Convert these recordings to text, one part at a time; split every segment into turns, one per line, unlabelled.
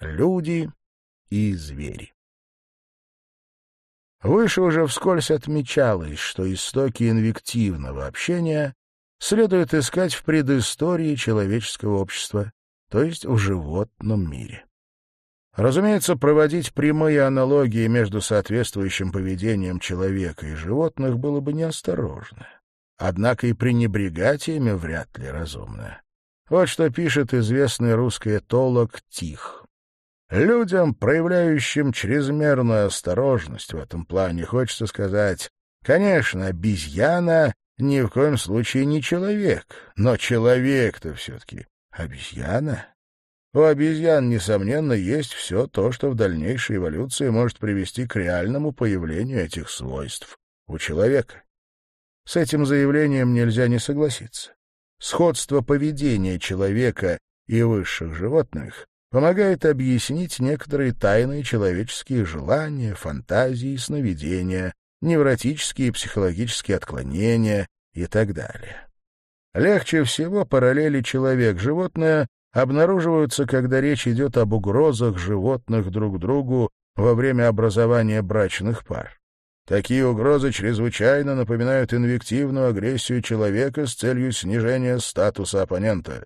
люди и звери. Выше уже вскользь отмечалось, что истоки инвективного общения следует искать в предыстории человеческого общества, то есть в животном мире. Разумеется, проводить прямые аналогии между соответствующим поведением человека и животных было бы неосторожно. Однако и пренебрегать ими вряд ли разумно. Вот что пишет известный русский этолог Тих. Людям, проявляющим чрезмерную осторожность в этом плане, хочется сказать, конечно, обезьяна ни в коем случае не человек, но человек-то все-таки обезьяна. У обезьян, несомненно, есть все то, что в дальнейшей эволюции может привести к реальному появлению этих свойств у человека. С этим заявлением нельзя не согласиться. Сходство поведения человека и высших животных помогает объяснить некоторые тайные человеческие желания, фантазии, сновидения, невротические и психологические отклонения и так далее. Легче всего параллели человек-животное обнаруживаются, когда речь идет об угрозах животных друг другу во время образования брачных пар. Такие угрозы чрезвычайно напоминают инвективную агрессию человека с целью снижения статуса оппонента.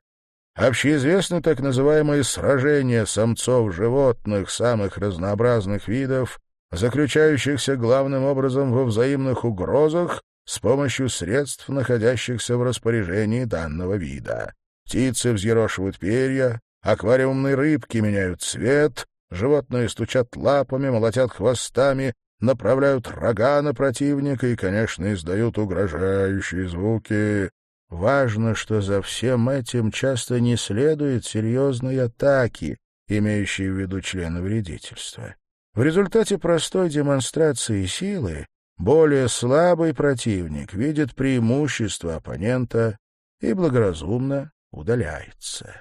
Общеизвестны так называемые сражения самцов животных самых разнообразных видов, заключающихся главным образом во взаимных угрозах с помощью средств, находящихся в распоряжении данного вида. Птицы взъерошивают перья, аквариумные рыбки меняют цвет, животные стучат лапами, молотят хвостами, направляют рога на противника и, конечно, издают угрожающие звуки. Важно, что за всем этим часто не следует серьезной атаки, имеющие в виду члена вредительства. В результате простой демонстрации силы более слабый противник видит преимущество оппонента и благоразумно удаляется.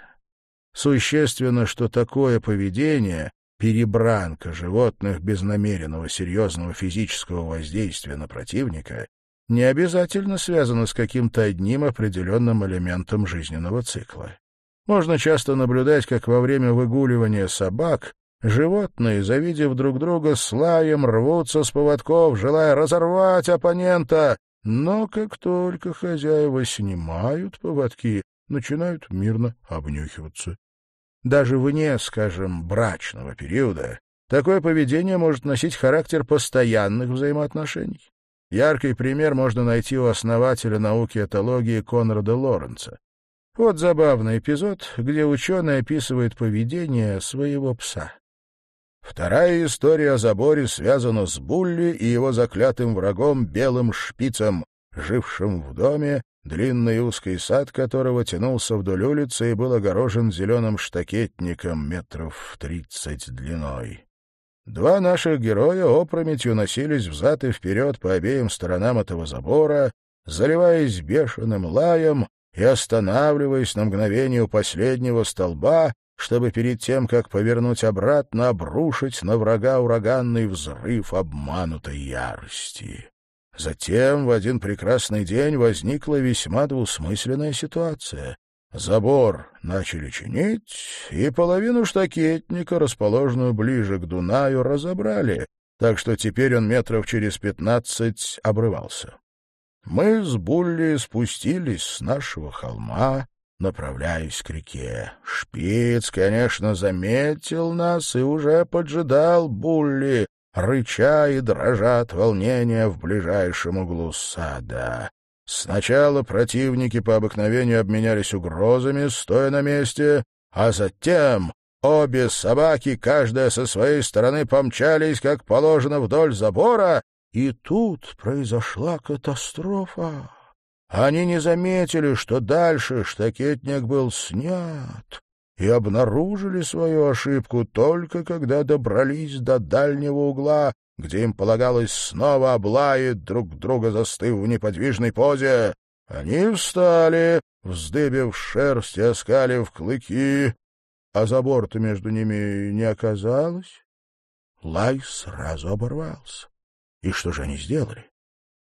Существенно, что такое поведение, перебранка животных без намеренного серьезного физического воздействия на противника, не обязательно связано с каким-то одним определенным элементом жизненного цикла. Можно часто наблюдать, как во время выгуливания собак животные, завидев друг друга, с рвутся с поводков, желая разорвать оппонента, но как только хозяева снимают поводки, начинают мирно обнюхиваться. Даже вне, скажем, брачного периода такое поведение может носить характер постоянных взаимоотношений. Яркий пример можно найти у основателя науки этологии Конрада Лоренца. Вот забавный эпизод, где ученый описывает поведение своего пса. Вторая история о заборе связана с Булли и его заклятым врагом белым шпицем, жившим в доме, длинный узкий сад которого тянулся вдоль улицы и был огорожен зеленым штакетником метров тридцать длиной. Два наших героя опрометью носились взад и вперед по обеим сторонам этого забора, заливаясь бешеным лаем и останавливаясь на мгновение у последнего столба, чтобы перед тем, как повернуть обратно, обрушить на врага ураганный взрыв обманутой ярости. Затем в один прекрасный день возникла весьма двусмысленная ситуация. Забор начали чинить, и половину штакетника, расположенную ближе к Дунаю, разобрали, так что теперь он метров через пятнадцать обрывался. Мы с Булли спустились с нашего холма, направляясь к реке. Шпиц, конечно, заметил нас и уже поджидал Булли, рыча и дрожа от волнения в ближайшем углу сада. Сначала противники по обыкновению обменялись угрозами, стоя на месте, а затем обе собаки, каждая со своей стороны, помчались, как положено, вдоль забора, и тут произошла катастрофа. Они не заметили, что дальше штакетник был снят, и обнаружили свою ошибку только когда добрались до дальнего угла, где им полагалось снова облаять друг друга, застыв в неподвижной позе. Они встали, вздыбив шерсть и оскалив клыки, а забор-то между ними не оказалось. Лай сразу оборвался. И что же они сделали?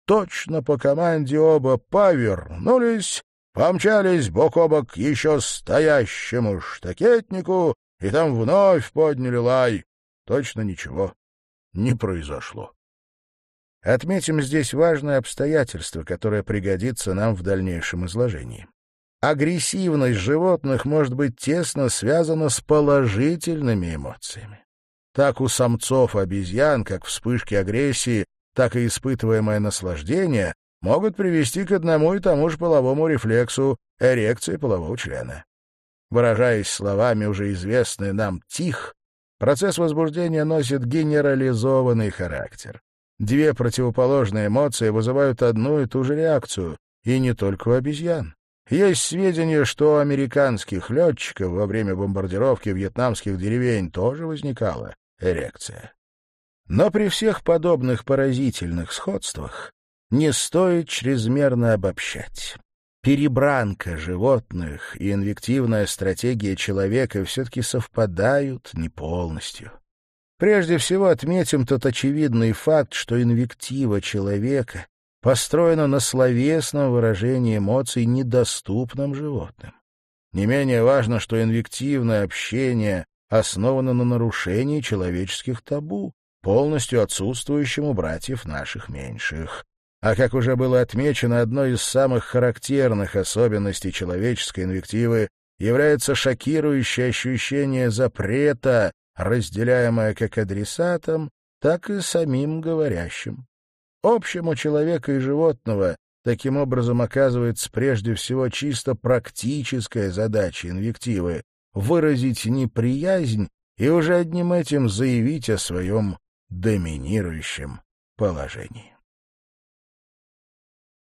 Точно по команде оба повернулись помчались бок о бок еще стоящему штакетнику и там вновь подняли лай. Точно ничего не произошло. Отметим здесь важное обстоятельство, которое пригодится нам в дальнейшем изложении. Агрессивность животных может быть тесно связана с положительными эмоциями. Так у самцов обезьян, как вспышки агрессии, так и испытываемое наслаждение могут привести к одному и тому же половому рефлексу эрекции полового члена. Выражаясь словами, уже известные нам «тих», процесс возбуждения носит генерализованный характер. Две противоположные эмоции вызывают одну и ту же реакцию, и не только у обезьян. Есть сведения, что у американских летчиков во время бомбардировки вьетнамских деревень тоже возникала эрекция. Но при всех подобных поразительных сходствах не стоит чрезмерно обобщать. Перебранка животных и инвективная стратегия человека все-таки совпадают не полностью. Прежде всего отметим тот очевидный факт, что инвектива человека построена на словесном выражении эмоций недоступным животным. Не менее важно, что инвективное общение основано на нарушении человеческих табу, полностью отсутствующим у братьев наших меньших. А как уже было отмечено, одной из самых характерных особенностей человеческой инвективы является шокирующее ощущение запрета разделяемое как адресатом, так и самим говорящим. Общему человека и животного таким образом оказывается прежде всего чисто практическая задача инвективы — выразить неприязнь и уже одним этим заявить о своем доминирующем положении.